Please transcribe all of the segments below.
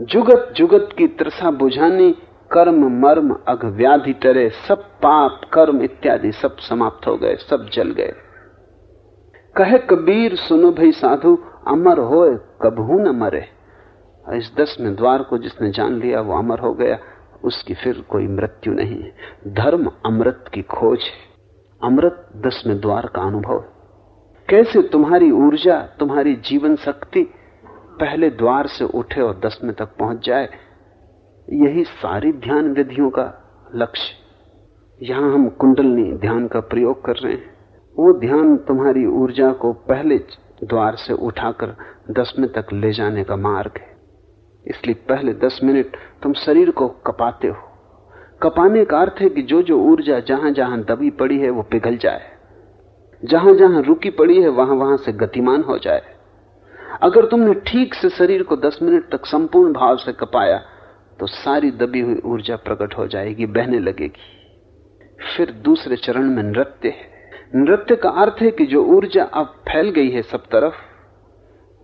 जुगत जुगत की त्रसा बुझानी, कर्म मर्म अघ व्याधि टरे, सब पाप, कर्म इत्यादि सब समाप्त हो गए, सब जल गए। कहे कबीर, सुनो भाई साधु, अमर होए, कबहू न मरे। इस दस में द्वार को जिसने जान लिया, वो अमर हो गया, उसकी फिर कोई मृत्यु नहीं है। धर्म अमृत की खोज है। अमृत दस में द्वार का अनुभव है। कैसे तुम्हारी ऊर्जा, तुम्हारी जीवन शक्ति पहले द्वार से उठे और दस में तक पहुँच जाए, यही सारी ध्यान विधियों का लक्ष्य। यहाँ हम कुंडलनी ध्यान का प्रयोग कर रहे हैं। वो ध्यान तुम्हारी ऊर्जा को पहले द्वार से उठाकर दस में तक ले जाने का मार्ग है। इसलिए पहले दस मिनट तुम शरीर को कपाते हो। कपाने का अर्थ है कि जो जो ऊर्जा जहाँ जहाँ दबी पड़ी है, वो पिघल जाए। जहाँ जहाँ रुकी पड़ी है वहाँ वहाँ से गतिमान हो जाए। अगर तुमने ठीक से शरीर को दस मिनट तक संपूर्ण भाव से कपाया तो सारी दबी हुई ऊर्जा प्रकट हो जाएगी, बहने लगेगी। फिर दूसरे चरण में नृत्य है। नृत्य का अर्थ है कि जो ऊर्जा अब फैल गई है सब तरफ़,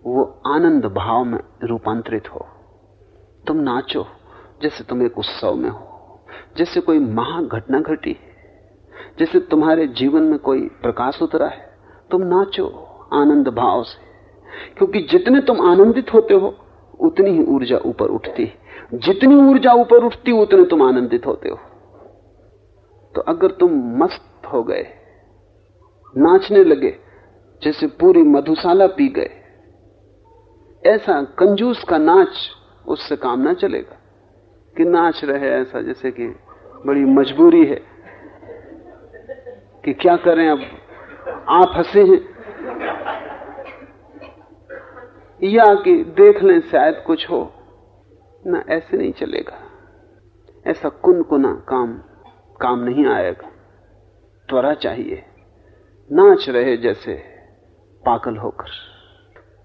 वो आनंद भाव में रूपांतरित हो। तुम नाचो, जैसे तुम एक उत्सव में हो, जैसे कोई महाघटना घटी है, जैसे तुम्हारे जीवन में कोई प्रकाश उतरा है, तुम नाचो आनंद भाव से। क्योंकि जितने तुम आनंदित होते हो, उतनी ही ऊर्जा ऊपर उठती है। जितनी ऊर्जा ऊपर उठती, उतने तुम आनंदित होते हो। तो अगर तुम मस्त हो गए, नाचने लगे, जैसे पूरी मधुशाला पी गए, ऐसा कंजूस का नाच उससे काम ना चलेगा कि नाच रहे ऐसा, जैसे कि बड़ी मजबूरी है कि क्या करें अब? आप हंसे हैं या कि देख लें शायद कुछ हो, ना ऐसे नहीं चलेगा। ऐसा कुन कुना काम काम नहीं आएगा। त्वरा चाहिए, नाच रहे जैसे पागल होकर।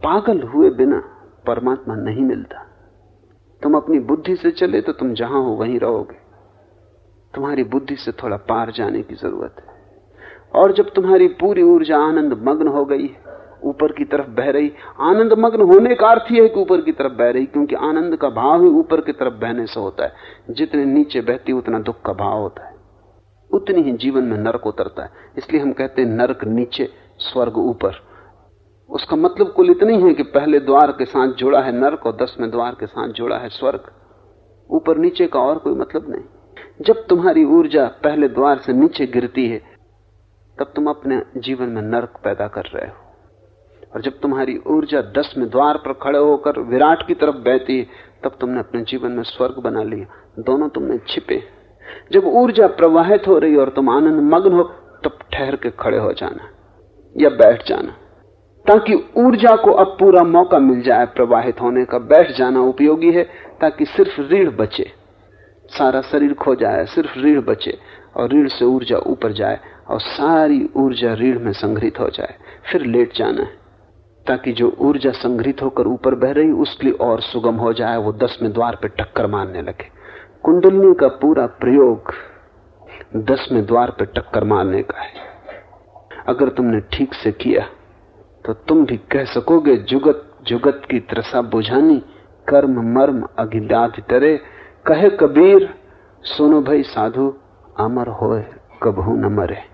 पागल हुए बिना परमात्मा नहीं मिलता। तुम अपनी बुद्धि से चले तो तुम जहाँ हो वहीं रहोगे। तुम्हारी बुद्धि से थोड़ा पार जाने की ज़रूरत है। और जब तुम्हारी पूरी ऊर्जा आनंद मग्न हो गई ऊपर की तरफ़ बह रही। आनंद मग्न होने का अर्थ यह है कि ऊपर की तरफ़ बह रही, क्योंकि आनंद का भाव ही ऊपर की तरफ़ बहने से होता है। जितने नीचे बहती, उतना दुख का भाव होता है। उतनी ही जीवन में नरक उतरता है। इसलिए हम कहते हैं, नरक नीचे, स्वर्ग ऊपर। उसका मतलब कुल इतना ही है कि पहले द्वार के साथ जुड़ा है नरक और दसवें द्वार के साथ जुड़ा है स्वर्ग। ऊपर नीचे का और कोई मतलब नहीं। जब तुम्हारी ऊर्जा पहले द्वार से नीचे गिरती है, तब तुम अपने जीवन में नरक पैदा कर रहे हो। और जब तुम्हारी ऊर्जा दसवें द्वार पर खड़े होकर विराट की तरफ़ बहती है तब तुमने अपने जीवन में स्वर्ग बना लिया। दोनों तुमने छिपे। जब ऊर्जा प्रवाहित हो रही और तुम आनंद मग्न हो, तब ठहर के खड़े हो जाना या बैठ जाना। ताकि ऊर्जा को अब पूरा मौका मिल जाए प्रवाहित होने का, बैठ जाना उपयोगी है, ताकि सिर्फ़ रीढ़ बचे। सारा शरीर खो जाए, सिर्फ़ रीढ़ बचे और रीढ़ से ऊर्जा ऊपर जाए और सारी ऊर्जा रीढ़ में संग्रहित हो जाए। फिर लेट जाना है। ताकि जो ऊर्जा संग्रहित होकर ऊपर बह रही उसके लिए और सुगम हो जाए, वो दसवें द्वार पे टक्कर मारने लगे। कुंडलनी का पूरा प्रयोग दसवें द्वार पे टक्कर मारने का है। अगर तुमने ठीक से किया तो तुम भी कह सकोगे, जुगत जुगत की त्रसा बुझानी, कर्म, मर्म अगिव्याध तरे कहे कबीर, सुनो भाई साधु, अमर होए, कबहू न मरे।